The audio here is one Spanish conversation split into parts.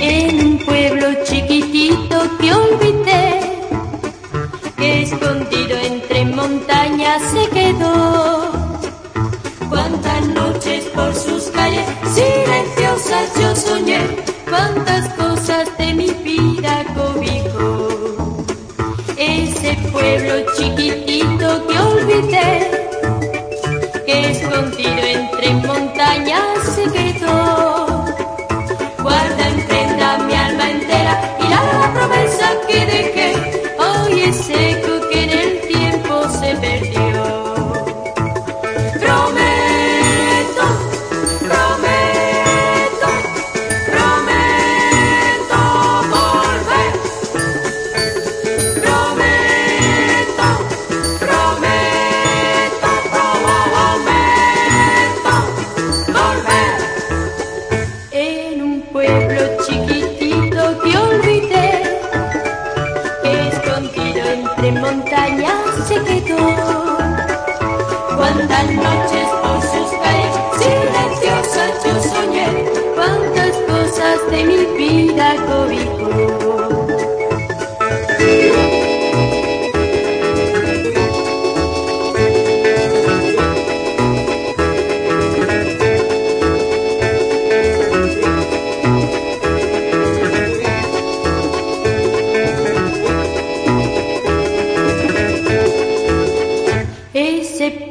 En un pueblo chiquitito que olvidé, escondido entre montañas se quedó. Cuántas noches por sus calles silenciosas yo soñé, cuántas cosas de mi vida cobijó. Ese pueblo chiquitito Thank you. Entre montañas se quedó. Cuántas noches por sus calles silenciosas yo soñé, cuántas cosas de mi vida cobijó.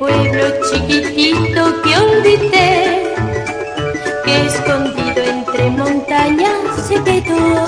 pueblo chiquitito que olvidé, que escondido entre montañas se quedó.